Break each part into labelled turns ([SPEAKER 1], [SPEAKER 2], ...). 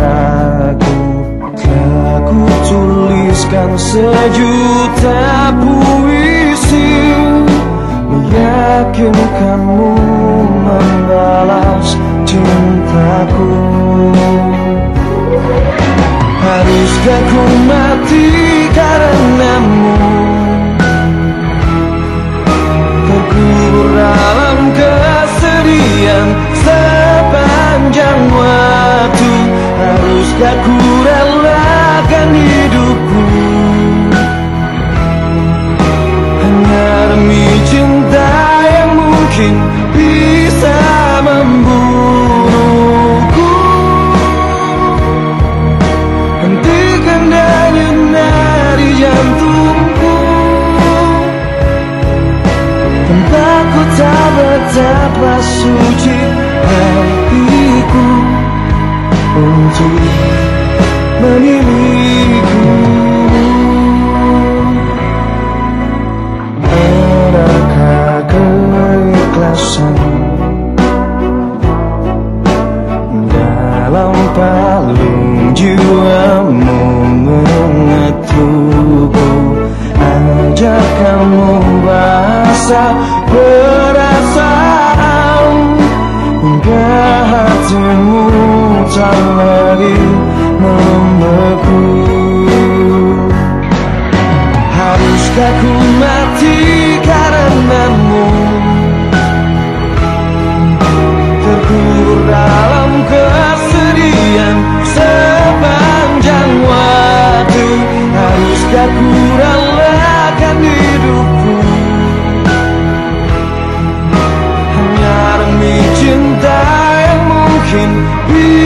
[SPEAKER 1] ragu Telah ku tuliskan sejuta puisi Meyakinkanmu Haruskah ku relakan hidupku Hanya demi cinta yang mungkin bisa membunuhku. Hentikan denyut nadi jantungku. Tanpaku tak Untuk memilikimu Adakah keikhlasan Dalam palung jiwamu mengetukku? Ajak kamu bahasa perasaan Hingga hatimu tak lagi membeku Haruskah ku mati karenamu? Terkurung dalam kesedihan sepanjang waktu. Haruskah ku relakan hidupku? Hanya demi cinta yang mungkin bisa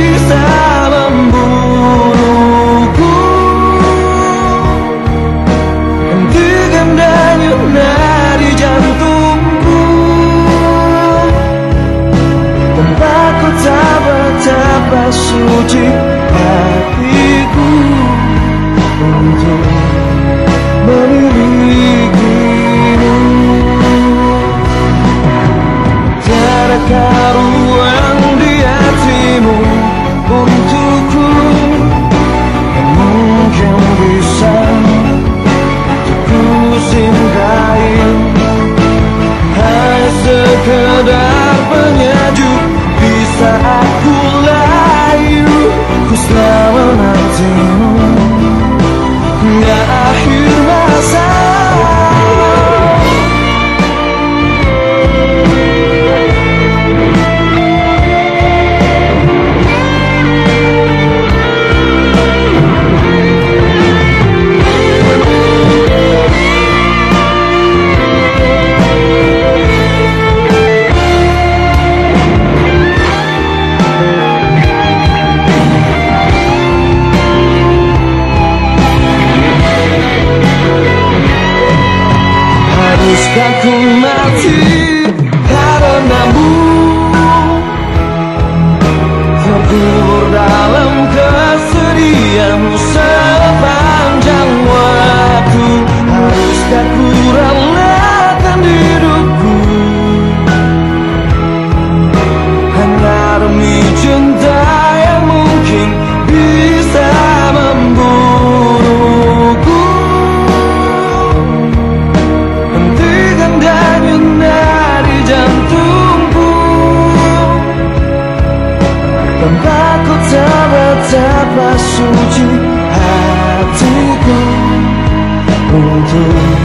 [SPEAKER 1] Dan aku tak suci hatiku Untuk